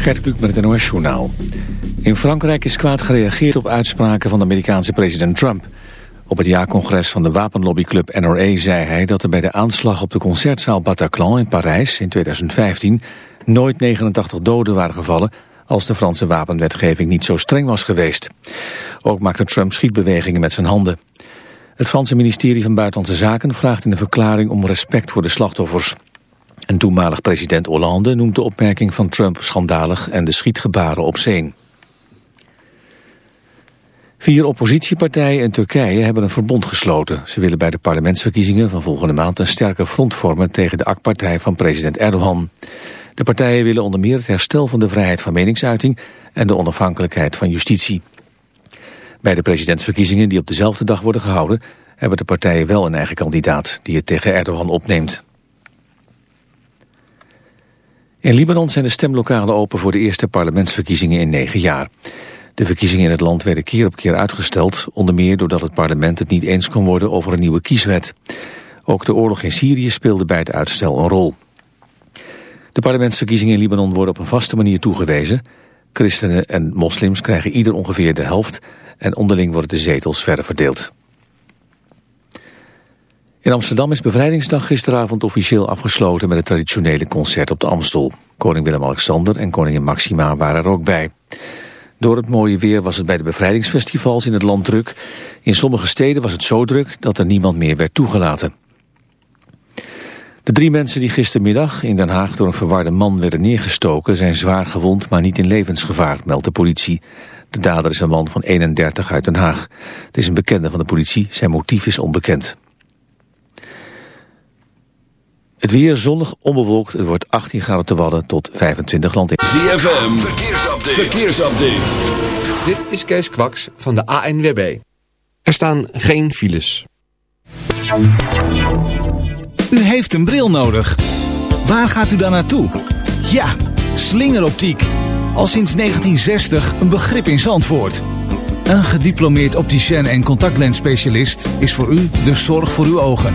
Gert Kluk met het NOS Journaal. In Frankrijk is kwaad gereageerd op uitspraken van de Amerikaanse president Trump. Op het jaarcongres van de wapenlobbyclub NRA zei hij dat er bij de aanslag op de concertzaal Bataclan in Parijs in 2015 nooit 89 doden waren gevallen als de Franse wapenwetgeving niet zo streng was geweest. Ook maakte Trump schietbewegingen met zijn handen. Het Franse ministerie van Buitenlandse Zaken vraagt in de verklaring om respect voor de slachtoffers. En toenmalig president Hollande noemt de opmerking van Trump schandalig en de schietgebaren zeen. Vier oppositiepartijen in Turkije hebben een verbond gesloten. Ze willen bij de parlementsverkiezingen van volgende maand een sterke front vormen tegen de AK-partij van president Erdogan. De partijen willen onder meer het herstel van de vrijheid van meningsuiting en de onafhankelijkheid van justitie. Bij de presidentsverkiezingen die op dezelfde dag worden gehouden hebben de partijen wel een eigen kandidaat die het tegen Erdogan opneemt. In Libanon zijn de stemlokalen open voor de eerste parlementsverkiezingen in negen jaar. De verkiezingen in het land werden keer op keer uitgesteld, onder meer doordat het parlement het niet eens kon worden over een nieuwe kieswet. Ook de oorlog in Syrië speelde bij het uitstel een rol. De parlementsverkiezingen in Libanon worden op een vaste manier toegewezen. Christenen en moslims krijgen ieder ongeveer de helft en onderling worden de zetels verder verdeeld. In Amsterdam is Bevrijdingsdag gisteravond officieel afgesloten met het traditionele concert op de Amstel. Koning Willem-Alexander en koningin Maxima waren er ook bij. Door het mooie weer was het bij de bevrijdingsfestivals in het land druk. In sommige steden was het zo druk dat er niemand meer werd toegelaten. De drie mensen die gistermiddag in Den Haag door een verwarde man werden neergestoken... zijn zwaar gewond, maar niet in levensgevaar, meldt de politie. De dader is een man van 31 uit Den Haag. Het is een bekende van de politie, zijn motief is onbekend. Het weer zonnig, onbewolkt. Het wordt 18 graden te Wadden tot 25 land. ZFM, verkeersupdate. verkeersupdate. Dit is Kees Kwaks van de ANWB. Er staan geen files. U heeft een bril nodig. Waar gaat u dan naartoe? Ja, slingeroptiek. Al sinds 1960 een begrip in Zandvoort. Een gediplomeerd opticien en contactlensspecialist is voor u de zorg voor uw ogen.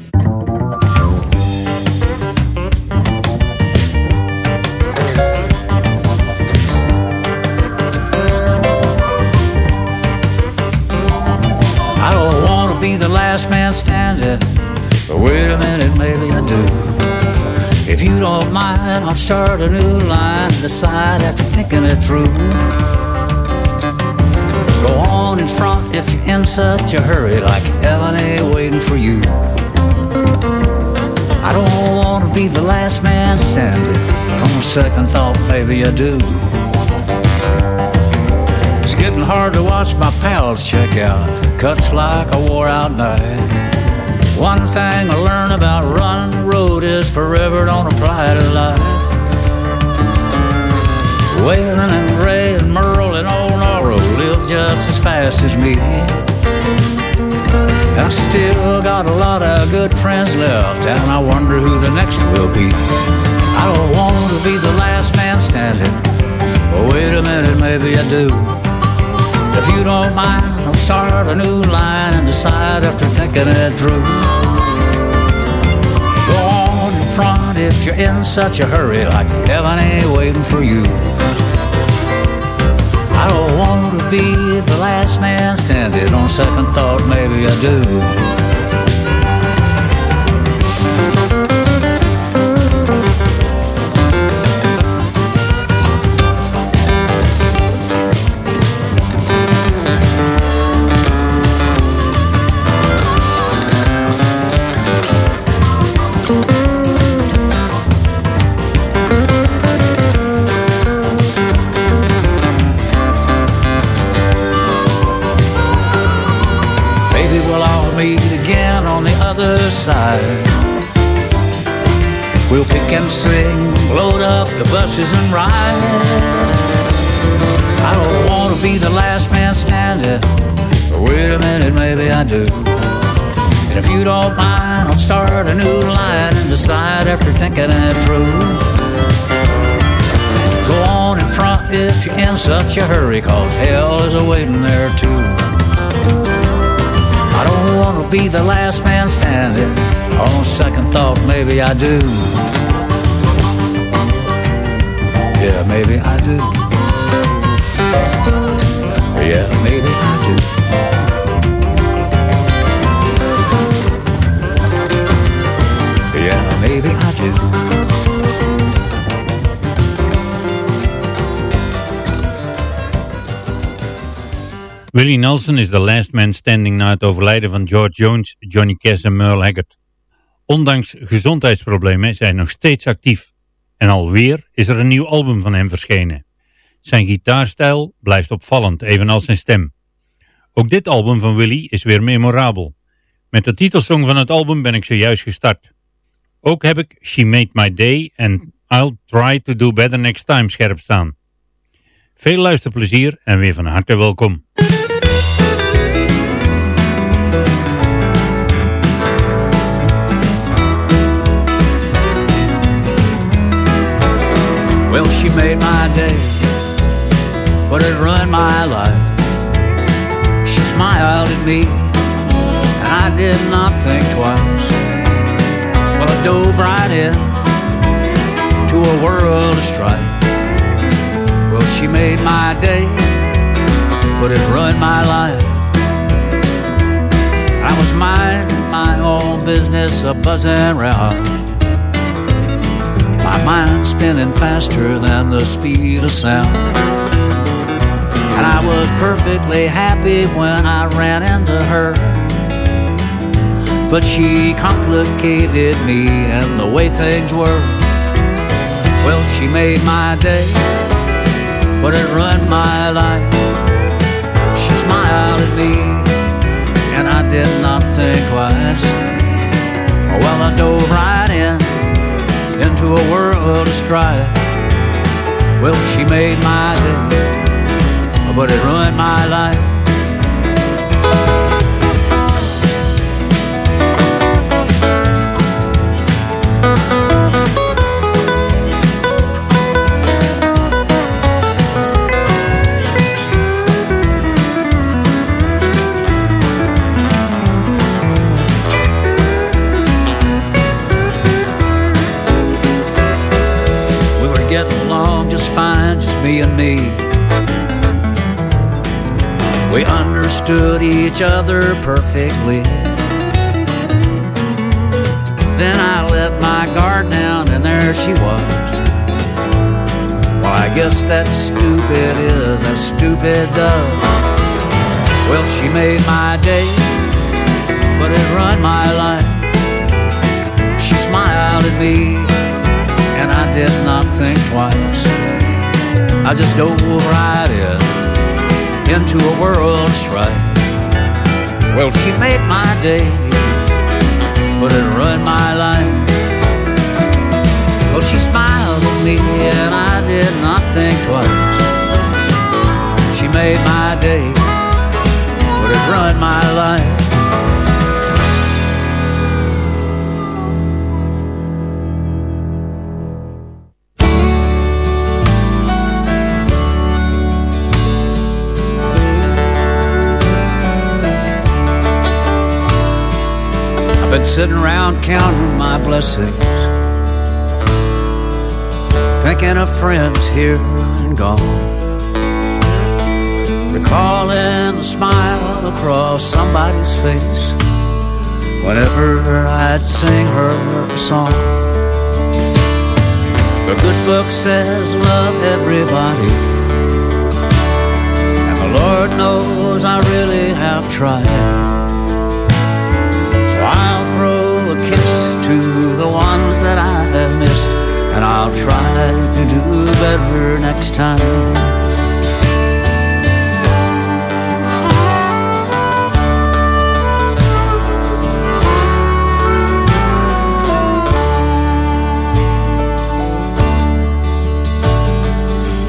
Last man standing. But wait a minute, maybe I do. If you don't mind, I'll start a new line and decide after thinking it through. Go on in front if you're in such a hurry, like heaven ain't waiting for you. I don't wanna be the last man standing. On second thought, maybe I do. It's getting hard to watch my pals check out. Cuts like a wore out night. One thing I learned about running the road is forever don't apply to life. Waylon and Ray and Merle and old Norro live just as fast as me. I still got a lot of good friends left, and I wonder who the next will be. I don't want to be the last man standing. But wait a minute, maybe I do. If you don't mind, I'll start a new line and decide after thinking it through. Go on in front if you're in such a hurry, like heaven ain't waiting for you. I don't want to be the last man standing. On second thought, maybe I do. Maybe I do. Yeah, maybe I do. Yeah, maybe I do. Yeah, maybe I do. Willie Nelson is the last man standing na het overlijden van George Jones, Johnny Cash en Merle Haggard. Ondanks gezondheidsproblemen is hij nog steeds actief. En alweer is er een nieuw album van hem verschenen. Zijn gitaarstijl blijft opvallend, evenals zijn stem. Ook dit album van Willie is weer memorabel. Met de titelsong van het album ben ik zojuist gestart. Ook heb ik She Made My Day en I'll Try To Do Better Next Time scherp staan. Veel luisterplezier en weer van harte welkom. Well, she made my day, but it ruined my life. She smiled at me, and I did not think twice. Well, I dove right in to a world of strife. Well, she made my day, but it ruined my life. I was minding my own business, a buzzing round. My mind spinning faster than the speed of sound. And I was perfectly happy when I ran into her. But she complicated me and the way things were. Well, she made my day, but it ruined my life. She smiled at me, and I did not think twice. Well, I dove right into a world of strife. Well, she made my day, but it ruined my life. Me and me. We understood each other perfectly. Then I let my guard down, and there she was. Well, I guess that stupid is as stupid does. Well, she made my day, but it ruined my life. She smiled at me, and I did not think twice. I just dove right in into a world of strife. Well, she made my day, but it ruined my life. Well, she smiled at me, and I did not think twice. She made my day, would have ruined my life. Been sitting around counting my blessings, thinking of friends here and gone. Recalling the smile across somebody's face whenever I'd sing her a song. The good book says love everybody, and the Lord knows I really have tried. Kiss to the ones that I have missed, and I'll try to do better next time.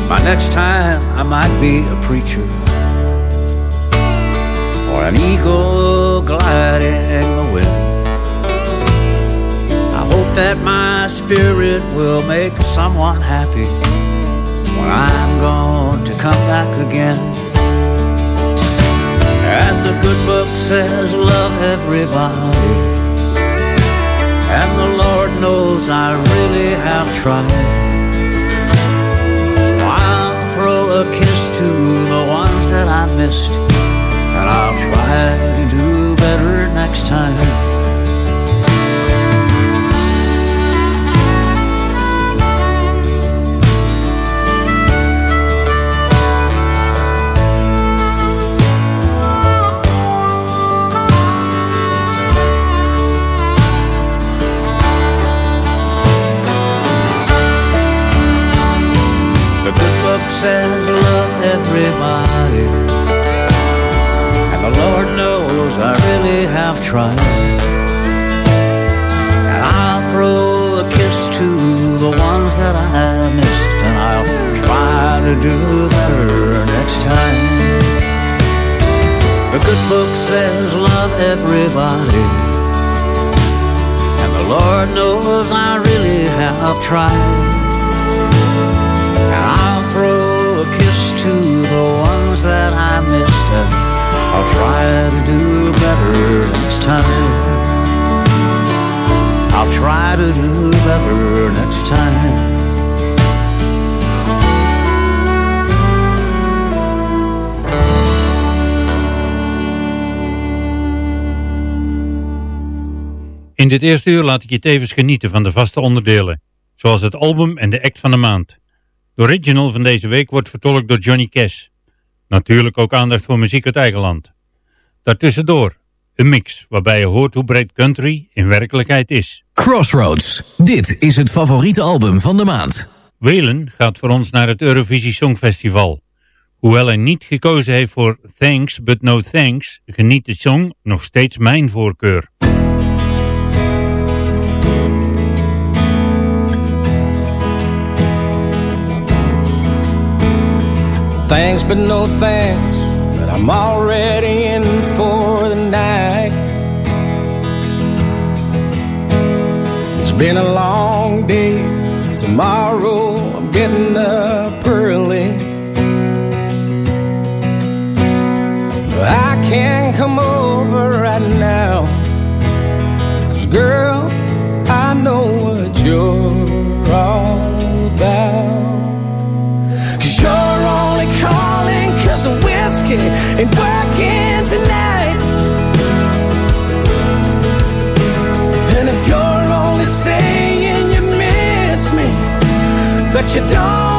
My next time I might be a preacher or an eagle gliding that my spirit will make someone happy when I'm going to come back again. And the good book says love everybody. And the Lord knows I really have tried. I'll throw a kiss to the ones that I missed, and I'll try to do better next time. Everybody. And the Lord knows I really have tried. And I'll throw a kiss to the ones that I missed. And I'll try to do better next time. The good book says love everybody. And the Lord knows I really have tried. A kiss to the ones that I missed And I'll try to do better next time I'll try to do better next time In dit eerste uur laat ik je tevens genieten van de vaste onderdelen, zoals het album en de act van de maand. De original van deze week wordt vertolkt door Johnny Cash. Natuurlijk ook aandacht voor muziek uit eigen land. Daartussendoor een mix waarbij je hoort hoe breed country in werkelijkheid is. Crossroads, dit is het favoriete album van de maand. Welen gaat voor ons naar het Eurovisie Songfestival. Hoewel hij niet gekozen heeft voor Thanks But No Thanks, geniet de song nog steeds mijn voorkeur. Thanks, but no thanks. But I'm already in for the night. It's been a long day. Tomorrow I'm getting up early. But I can't come over right now. Cause girl, I know what you're all about. You don't,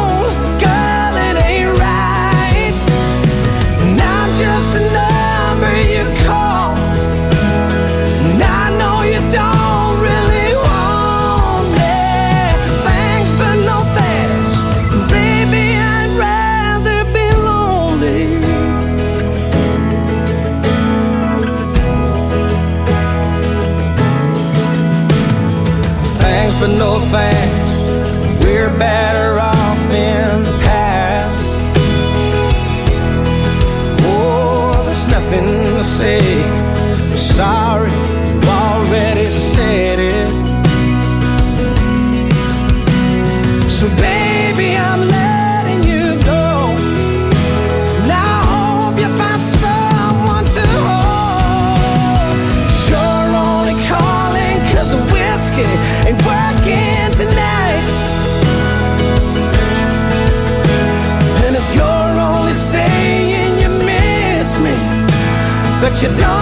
say, sorry. you don't.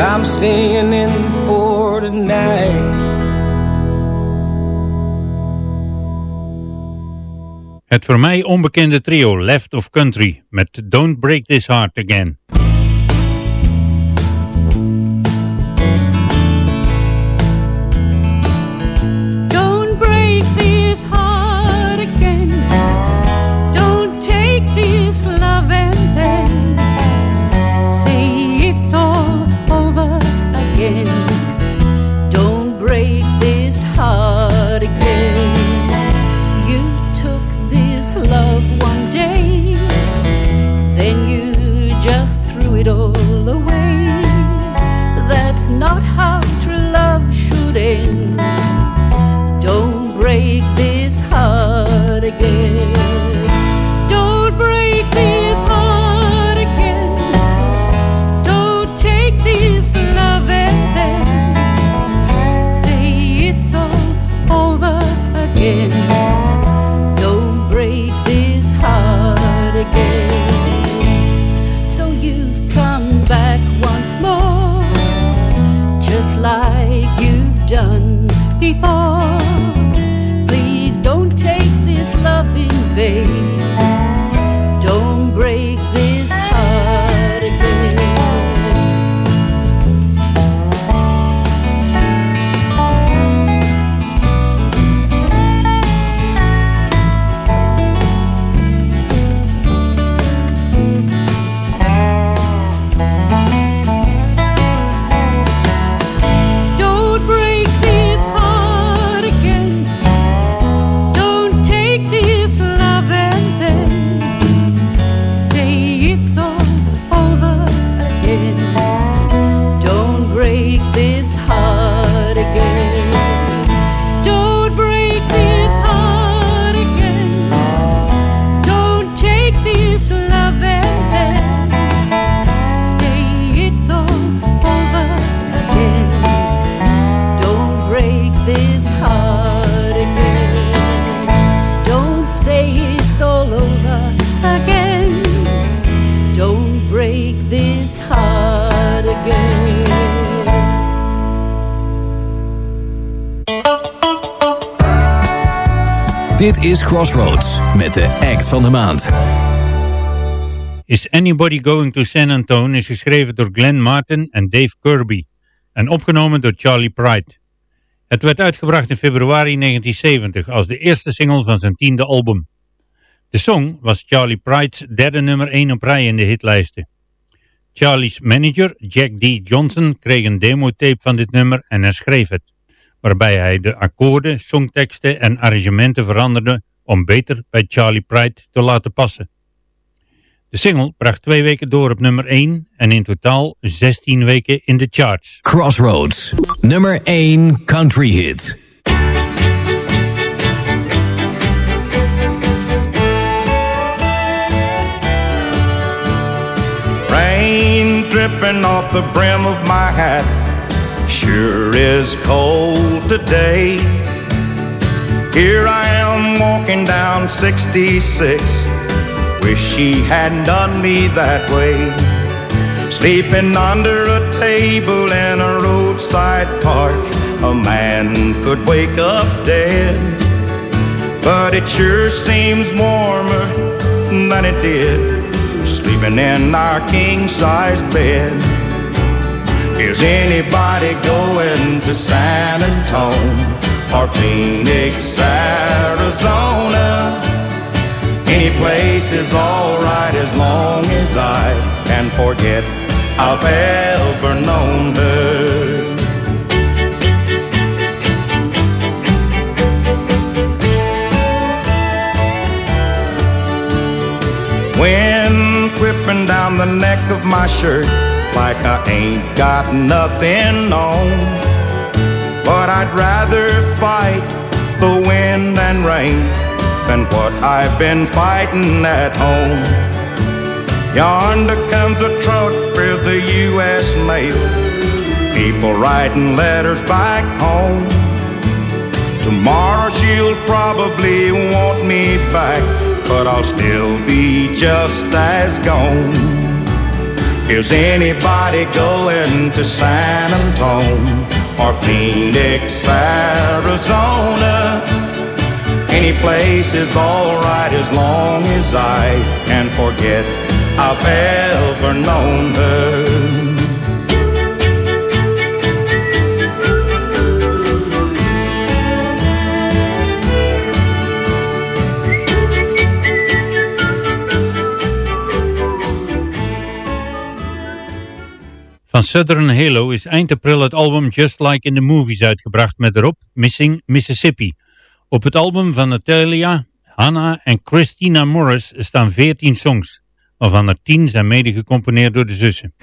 I'm staying in for tonight. Het voor mij onbekende trio Left of Country met Don't Break This Heart Again. is Crossroads met de act van de maand. Is Anybody Going to San Antonio is geschreven door Glenn Martin en Dave Kirby en opgenomen door Charlie Pride. Het werd uitgebracht in februari 1970 als de eerste single van zijn tiende album. De song was Charlie Pride's derde nummer 1 op rij in de hitlijsten. Charlie's manager, Jack D. Johnson, kreeg een demotape van dit nummer en herschreef het waarbij hij de akkoorden, songteksten en arrangementen veranderde om beter bij Charlie Pride te laten passen. De single bracht twee weken door op nummer 1 en in totaal 16 weken in de charts. Crossroads, nummer 1 country hit. Rain dripping off the brim of my hat Sure is cold today. Here I am walking down 66 Wish he hadn't done me that way. Sleeping under a table in a roadside park A man could wake up dead. But it sure seems warmer than it did Sleeping in our king-sized bed Is anybody going to San Antone Or Phoenix, Arizona? Any place is alright as long as I can forget I've ever known her. Wind whipping down the neck of my shirt Like I ain't got nothing on. But I'd rather fight the wind and rain Than what I've been fighting at home. Yonder comes a truck with the U.S. mail. People writing letters back home. Tomorrow she'll probably want me back But I'll still be just as gone Is anybody going to San Antone Or Phoenix, Arizona? Any place is alright as long as I can forget I've ever known her Van Southern Halo is eind april het album Just Like in the Movies uitgebracht met erop Missing Mississippi. Op het album van Natalia, Hannah en Christina Morris staan 14 songs, waarvan er 10 zijn mede gecomponeerd door de zussen.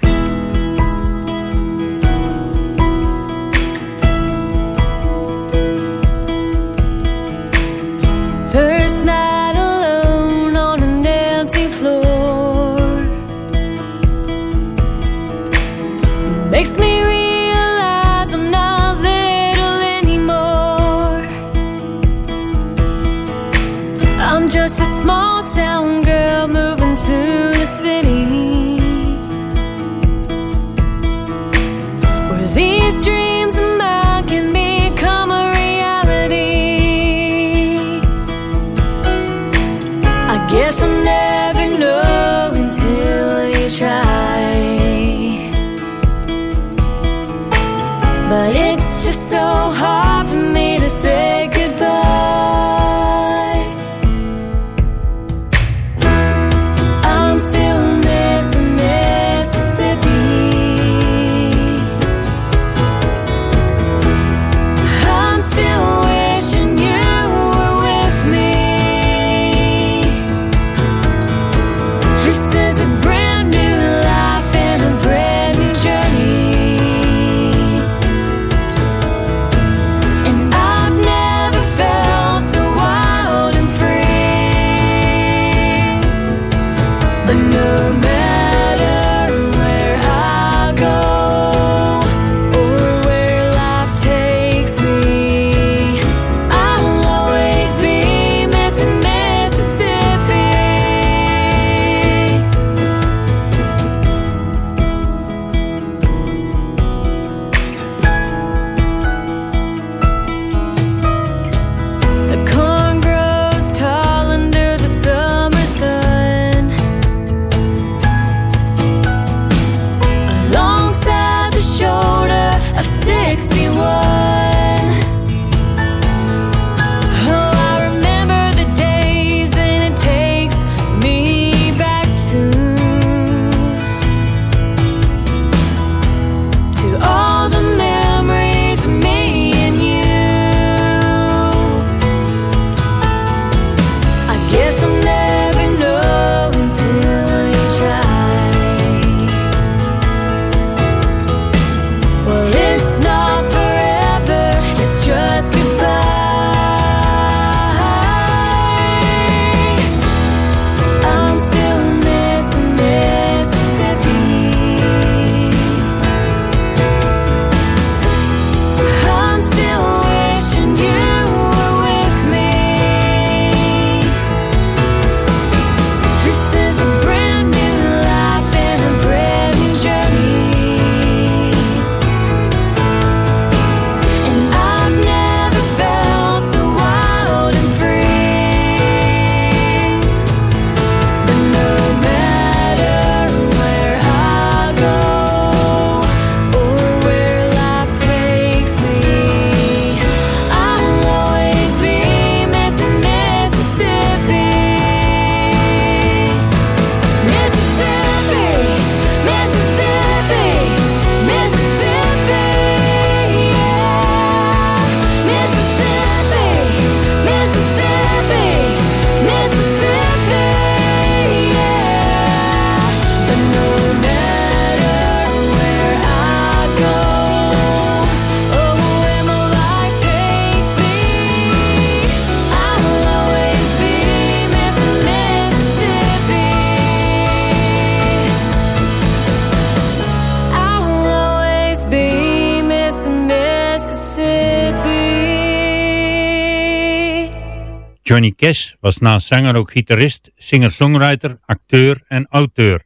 Johnny Cash was naast zanger ook gitarist, singer-songwriter, acteur en auteur.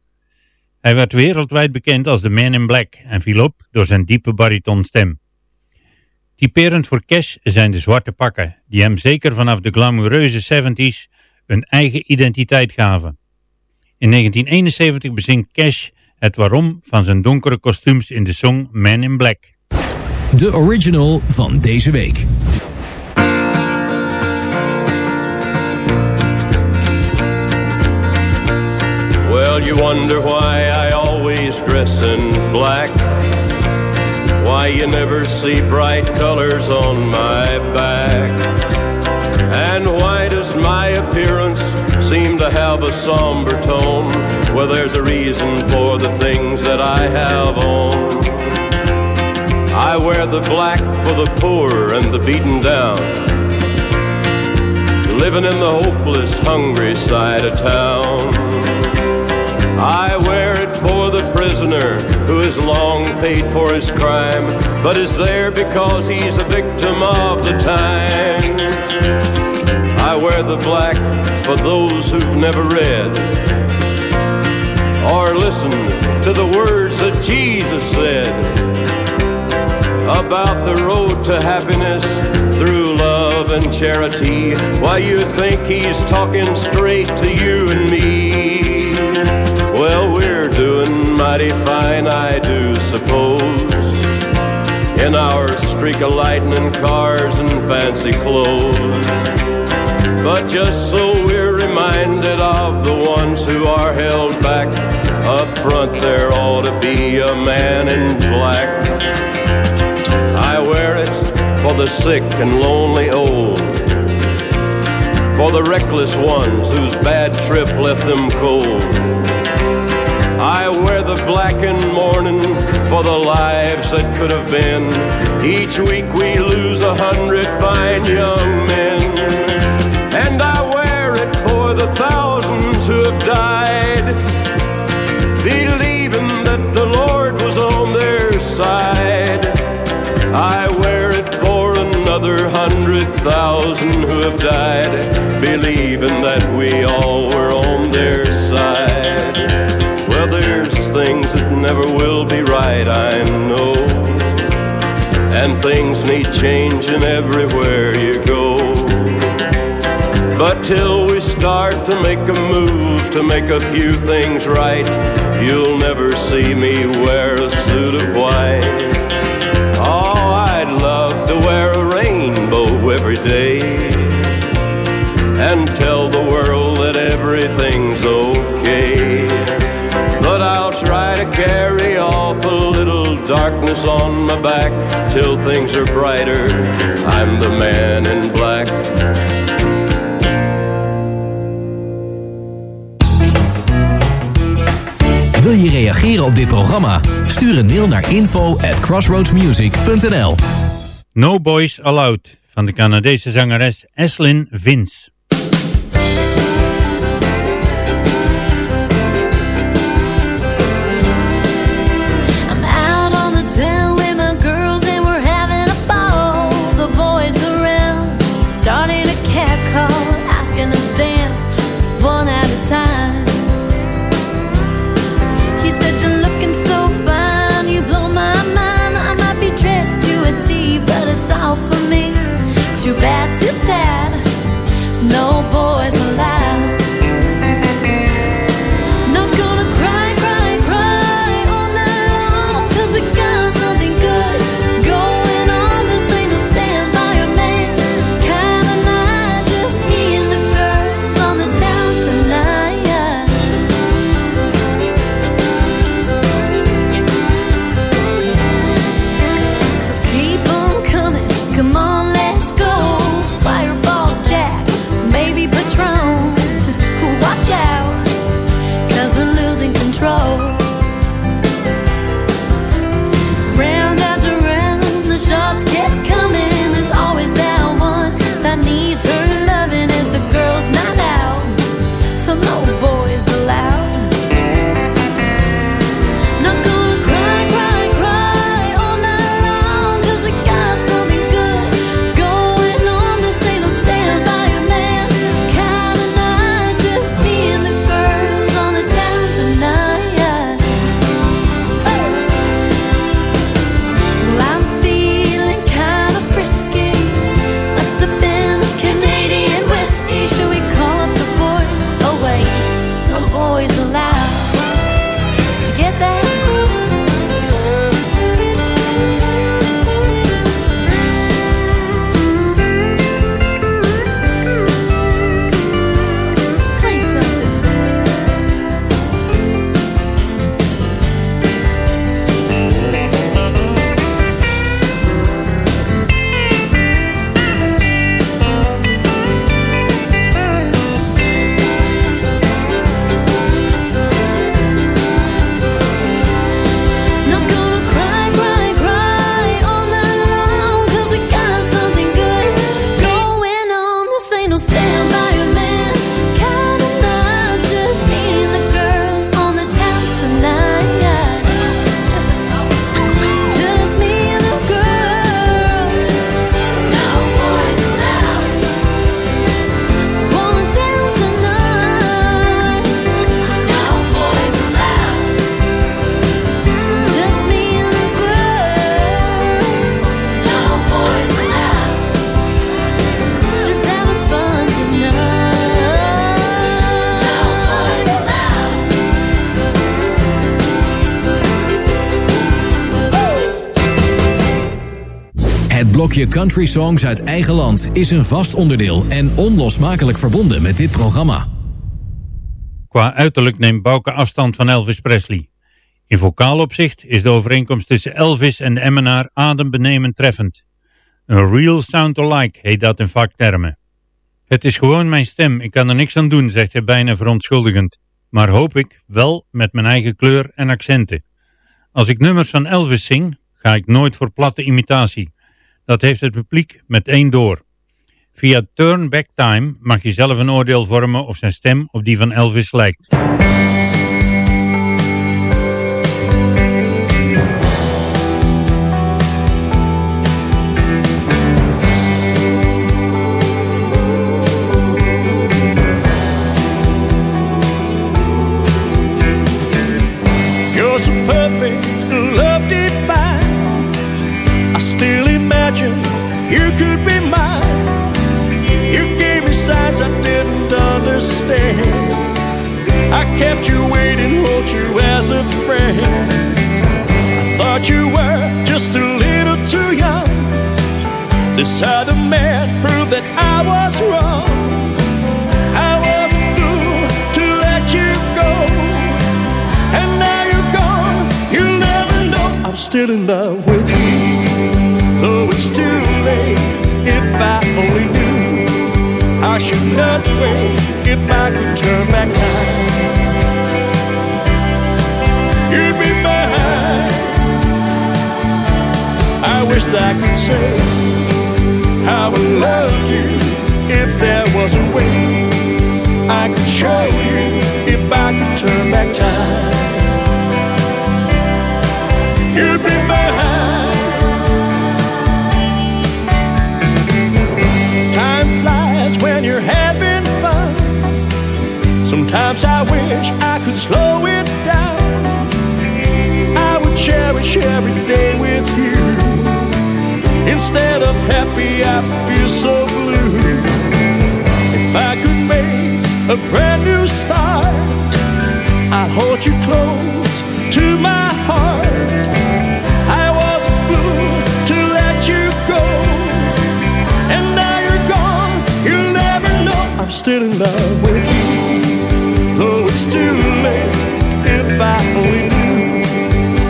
Hij werd wereldwijd bekend als de Man in Black en viel op door zijn diepe baritonstem. Typerend voor Cash zijn de zwarte pakken, die hem zeker vanaf de glamoureuze 70s een eigen identiteit gaven. In 1971 bezingt Cash het waarom van zijn donkere kostuums in de song Man in Black. De original van deze week. Well, you wonder why I always dress in black. Why you never see bright colors on my back. And why does my appearance seem to have a somber tone? Well, there's a reason for the things that I have on. I wear the black for the poor and the beaten down. Living in the hopeless, hungry side of town. I wear it for the prisoner who has long paid for his crime, but is there because he's a victim of the time. I wear the black for those who've never read or listened to the words that Jesus said about the road to happiness through love and charity. Why you think he's talking straight to you and me? Well, we're doing mighty fine, I do suppose. In our streak of lightning cars and fancy clothes. But just so we're reminded of the ones who are held back. Up front there ought to be a man in black. I wear it for the sick and lonely old. For the reckless ones whose bad trip left them cold. I wear the black and mourning for the lives that could have been. Each week we lose a hundred fine young men. And I wear it for the thousands who have died, believing that the Lord was on their side. I wear it for another hundred thousand who have died, believing that we all were on their things that never will be right, I know. And things need changing everywhere you go. But till we start to make a move to make a few things right, you'll never see me wear a suit of white. Oh, I'd love to wear a rainbow every day and tell the world that everything's on my back till things are brighter. I'm the man in black. Wil je reageren op dit programma? Stuur een mail naar info at crossroadsmusic.nl No Boys Allowed van de Canadese zangeres Eslyn Vince. Country songs uit eigen land is een vast onderdeel en onlosmakelijk verbonden met dit programma. Qua uiterlijk neemt Bouke afstand van Elvis Presley. In vocaal opzicht is de overeenkomst tussen Elvis en de Emmenaar adembenemend treffend. Een real sound alike heet dat in vaktermen. Het is gewoon mijn stem, ik kan er niks aan doen, zegt hij bijna verontschuldigend. Maar hoop ik wel met mijn eigen kleur en accenten. Als ik nummers van Elvis zing, ga ik nooit voor platte imitatie. Dat heeft het publiek meteen door. Via Turn Back Time mag je zelf een oordeel vormen of zijn stem op die van Elvis lijkt. In love with you. Though it's too late, if I only knew I should not wait if I could turn back time. You'd be mine. I wish that I could say how I loved I wish I could slow it down. I would cherish every day with you. Instead of happy, I feel so blue. If I could make a brand new start, I'd hold you close to my heart. I was a fool to let you go. And now you're gone, you'll never know I'm still in love with you. It's too late, if I knew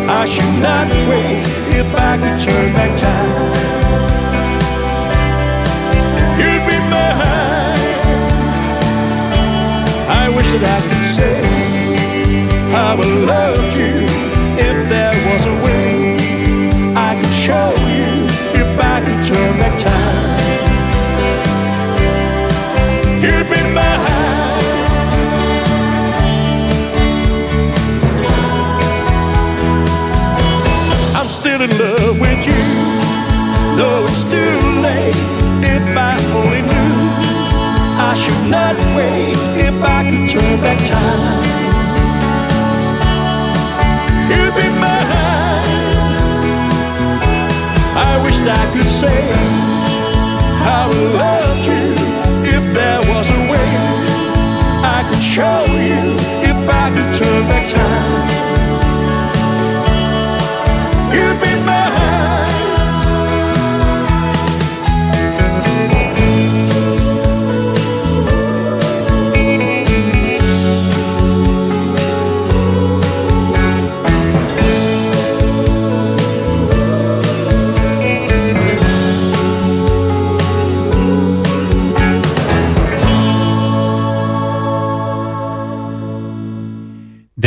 I should not wait if I could turn back time. You'd be mine. I wish that I could say I I love you wait if I could turn back time. You'd be mine. I wish I could say how I loved you if there was a way I could show you if I could turn back time.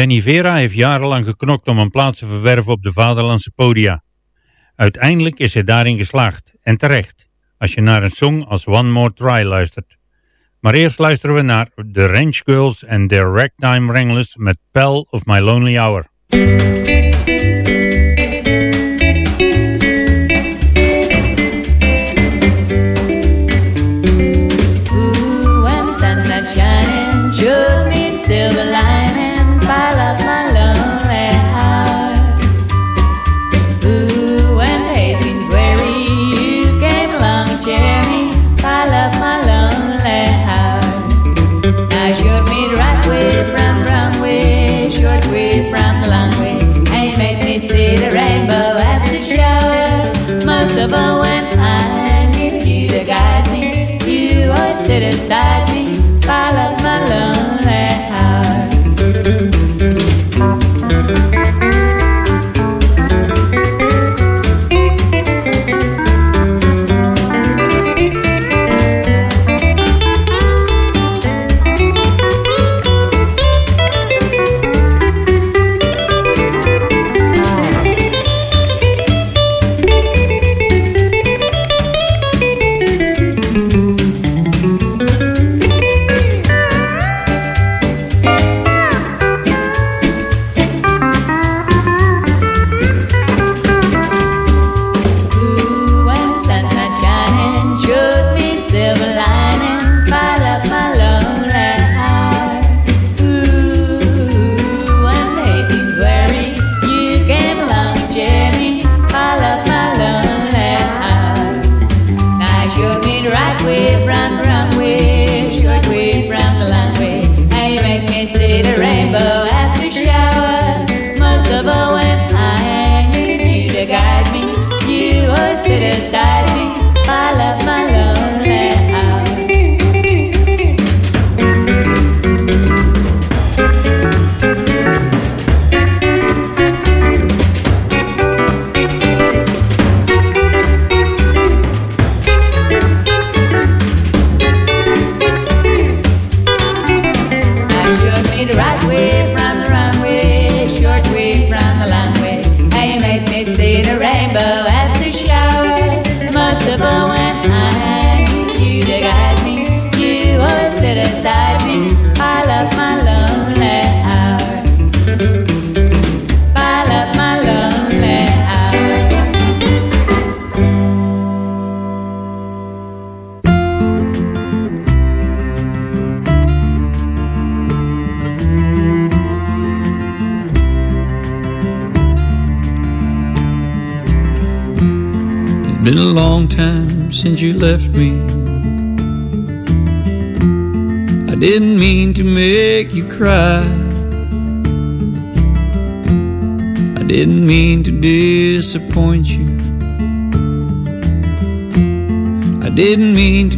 Danny Vera heeft jarenlang geknokt om een plaats te verwerven op de vaderlandse podia. Uiteindelijk is hij daarin geslaagd, en terecht, als je naar een song als One More Try luistert. Maar eerst luisteren we naar The Ranch Girls en their Ragtime Wranglers met Pal of My Lonely Hour.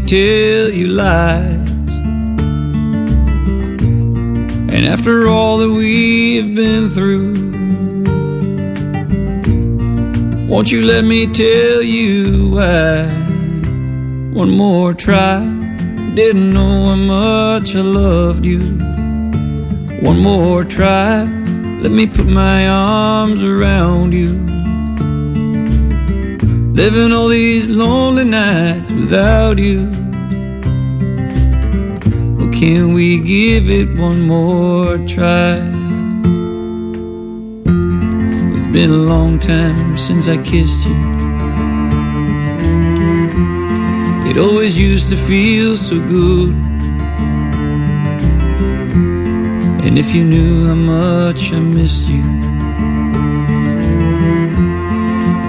Tell you lies. And after all that we have been through, won't you let me tell you why? One more try. Didn't know how much I loved you. One more try. Let me put my arms around you. Living all these lonely nights without you. Well, can we give it one more try? It's been a long time since I kissed you. It always used to feel so good. And if you knew how much I missed you,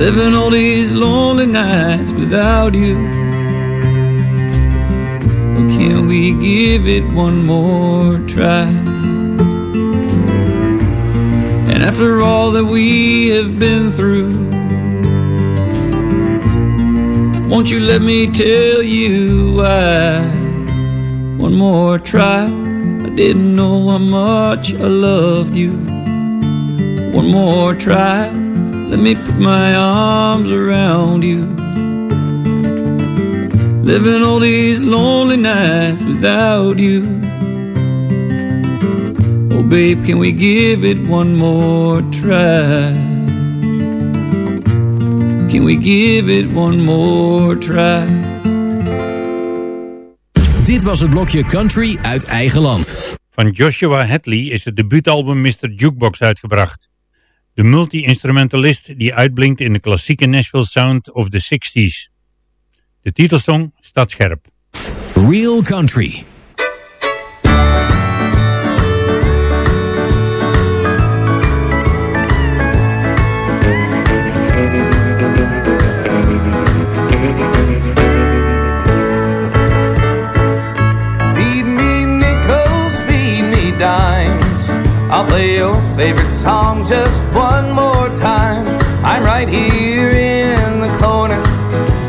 Living all these lonely nights without you. Or can we give it one more try? And after all that we have been through, won't you let me tell you why? One more try. I didn't know how much I loved you. One more try. Let me put my arms around you. Living all these lonely nights without you. Oh, babe, can we give it one more try? Can we give it one more try? Dit was het blokje Country uit eigen land. Van Joshua Hadley is het debuutalbum Mr. Jukebox uitgebracht. De multi-instrumentalist die uitblinkt in de klassieke Nashville sound of the 60s. De titelsong staat scherp. Real Country. I'll play your favorite song just one more time. I'm right here in the corner.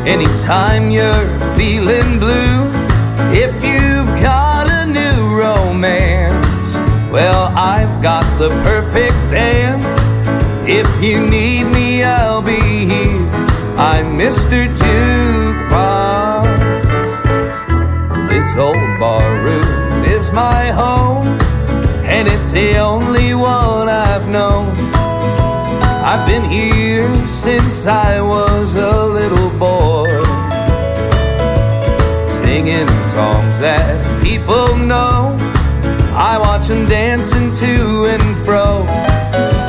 Anytime you're feeling blue, if you've got a new romance, well, I've got the perfect dance. If you need me, I'll be here. I'm Mr. Jukebox. This old bar room is my home, and it's the only one I've known. I've been here since I was a little boy, singing songs that people know. I watch them dancing to and fro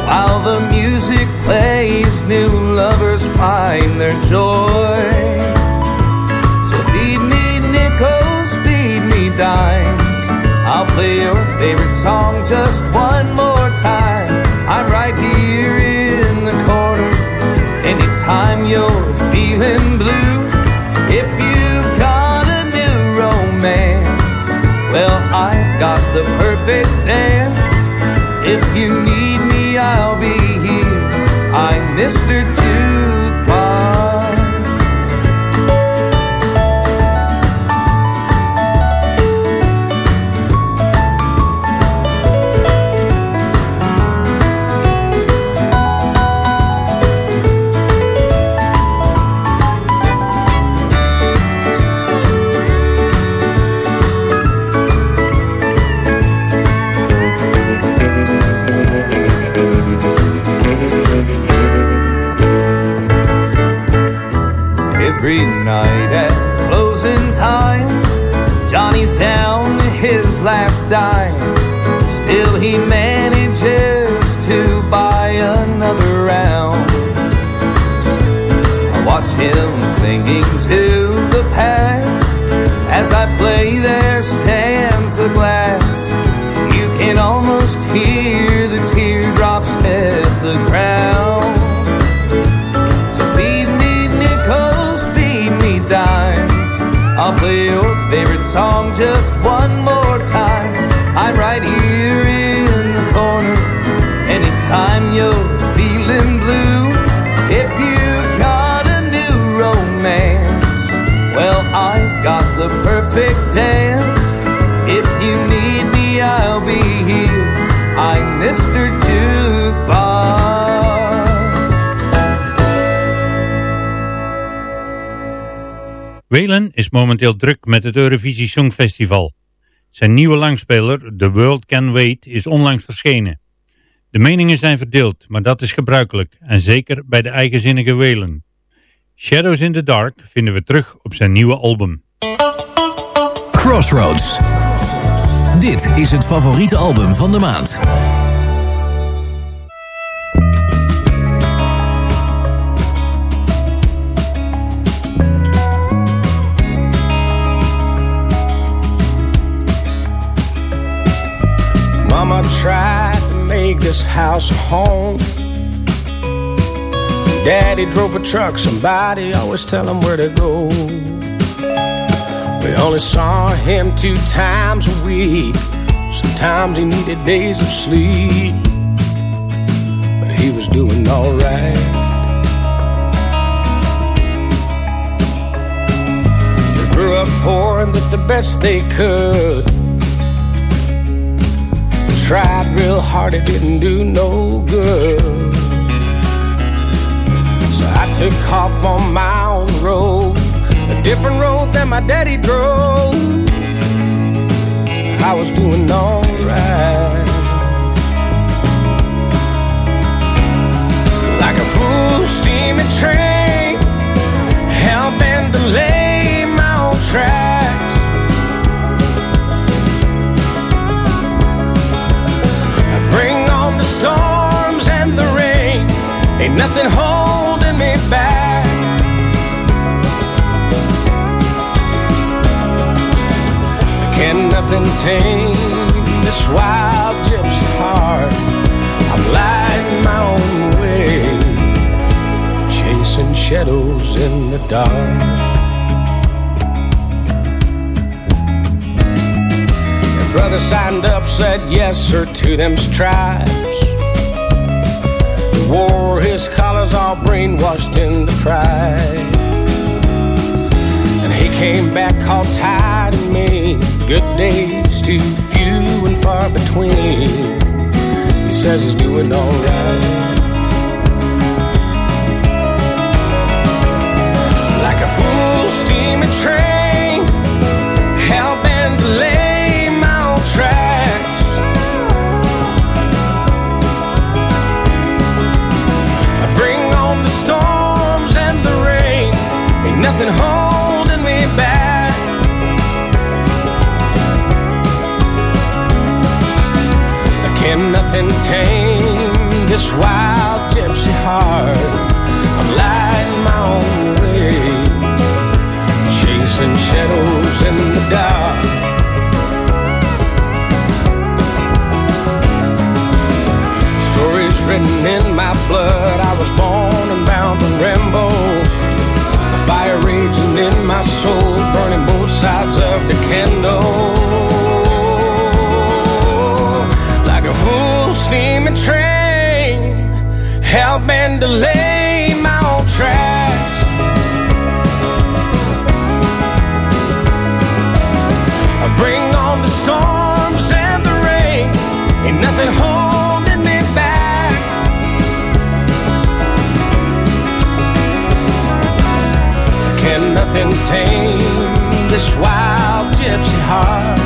while the music plays. New lovers find their joy. Play your favorite song just one more time. I'm right here in the corner. Anytime you're feeling blue, momenteel druk met het Eurovisie Songfestival. Zijn nieuwe langspeler, The World Can Wait, is onlangs verschenen. De meningen zijn verdeeld, maar dat is gebruikelijk en zeker bij de eigenzinnige Waylon. Shadows in the Dark vinden we terug op zijn nieuwe album. Crossroads. Dit is het favoriete album van de maand. Tried to make this house a home. Daddy drove a truck, somebody always tell him where to go. We only saw him two times a week. Sometimes he needed days of sleep, but he was doing alright. They grew up poor and did the best they could. Tried real hard, it didn't do no good. So I took off on my own road, a different road than my daddy drove. I was doing alright. Like a full steaming train, hell bent to lay my own tracks. Nothing holding me back. Can nothing tame this wild gypsy heart? I'm lighting my own way, chasing shadows in the dark. Brother signed up, said yes, sir, to them stripes. Wore his collars all brainwashed into pride. And he came back all tired and mean. Good days too few and far between. He says he's doing alright. Like a full steaming train, nothing holding me back. Can nothing tame this wild gypsy heart? I'm lighting my own way, chasing shadows in the dark. Stories written in my blood. I was born and bound to Rambo. Fire raging in my soul, burning both sides of the candle. Like a full steaming train, hell bent to lay my own tracks. I bring on the storms nothing tame this wild gypsy heart?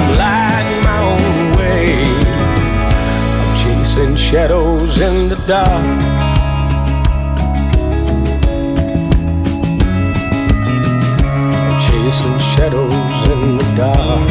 I'm lighting my own way. I'm chasing shadows in the dark. I'm chasing shadows in the dark.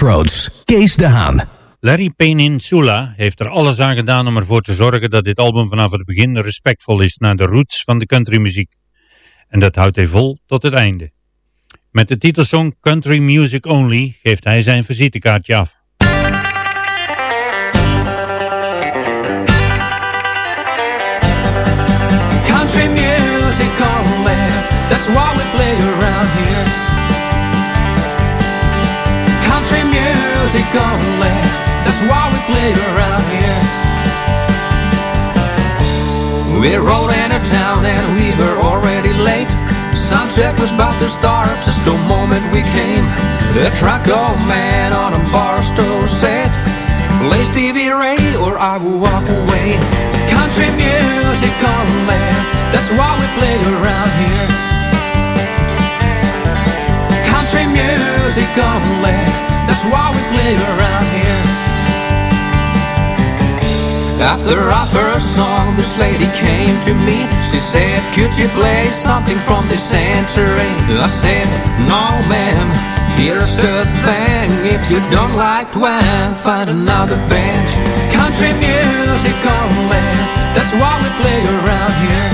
Crossroads, Kees de Haan. Larry Peninsula heeft er alles aan gedaan om ervoor te zorgen dat dit album vanaf het begin respectvol is naar de roots van de countrymuziek. En dat houdt hij vol tot het einde. Met de titelsong Country Music Only geeft hij zijn visitekaartje af. Country music only, that's what we play around here. Music only, that's what we play around here. We rode into town and we were already late. Sound check was about to start just the moment we came. The truck old man on a bar stool said, Play Stevie Ray or I will walk away. Country music only, that's why we play around here. Country music only, that's why we play around here. After our first song, this lady came to me. She said, Could you play something from this century? I said, No, ma'am. Here's the thing if you don't like twang, find another band. Country music only, that's what we play around here.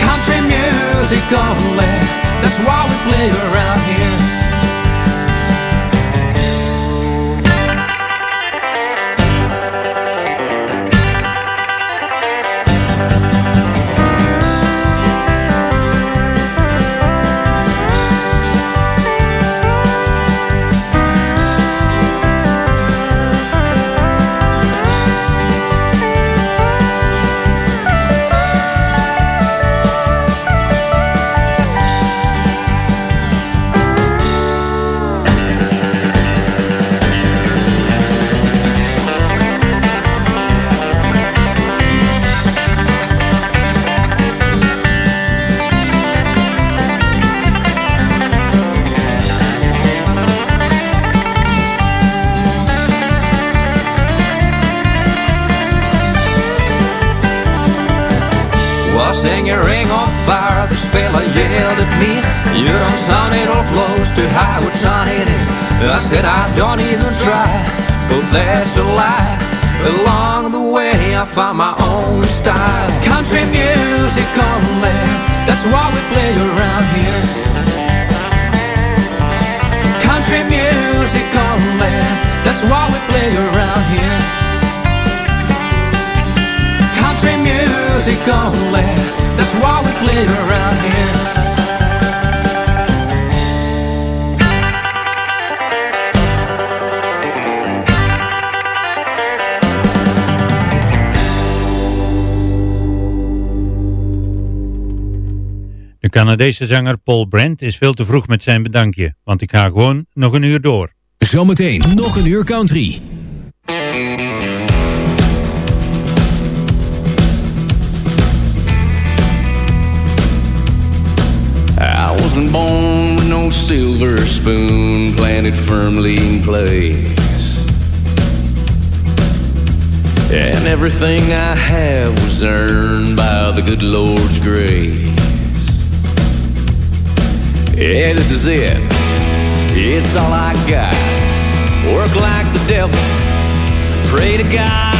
Country music only, that's why we play around here. Fella yelled at me. You don't sound it all close to how we're trying it. I said I don't even try, but that's a lie. Along the way I found my own style. Country music only, That's why we play around here. Country music only. That's why we play around here. Country music only. That's why we play around here. De Canadese zanger Paul Brandt is veel te vroeg met zijn bedankje, want ik ga gewoon nog een uur door. Zometeen nog een uur country. Wasn't born with no silver spoon planted firmly in place. And everything I have was earned by the good Lord's grace. Yeah, this is it. It's all I got. Work like the devil. Pray to God.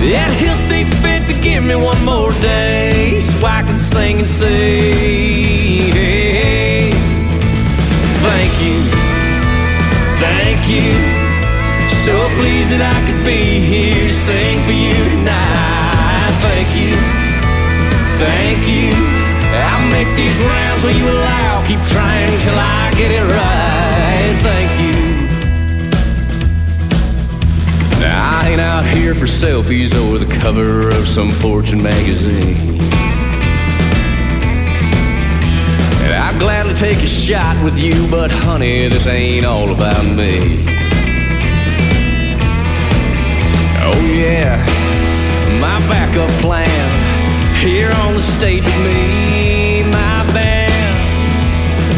That he'll see fit give me one more day so I can sing and say, thank you, thank you. So pleased that I could be here to sing for you tonight. Thank you, thank you. I'll make these rounds where you allow. Keep trying till I get it right. Thank you. Now, I ain't out here for selfies or the cover of some Fortune magazine. And I'd gladly take a shot with you, but honey, this ain't all about me. Oh, yeah, my backup plan here on the stage with me, my band.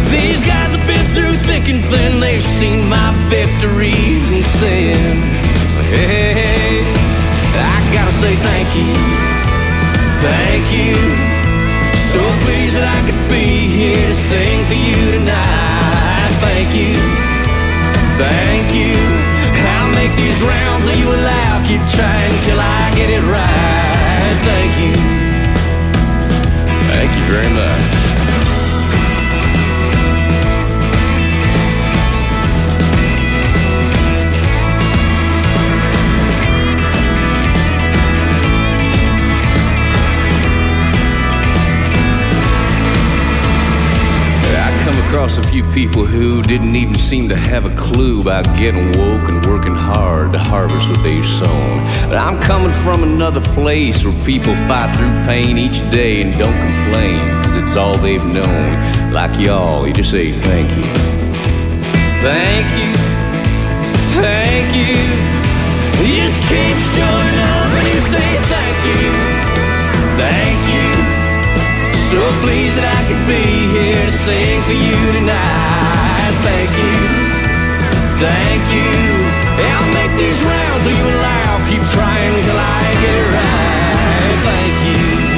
These guys have been through thick and thin, they've seen my victories and sin. Hey, I gotta say thank you, thank you. So pleased that I could be here to sing for you tonight. Thank you, thank you. I'll make these rounds that you allow. Keep trying till I get it right. Thank you, people who didn't even seem to have a clue about getting woke and working hard to harvest what they've sown. But I'm coming from another place where people fight through pain each day and don't complain, cause it's all they've known. Like y'all, you just say thank you. Thank you. Thank you. You just keep showing up and you say thank you. Thank you. So pleased that I could be here to sing for you tonight. Thank you, thank you. I'll make these rounds so you allow. Keep trying till I get it right. Thank you.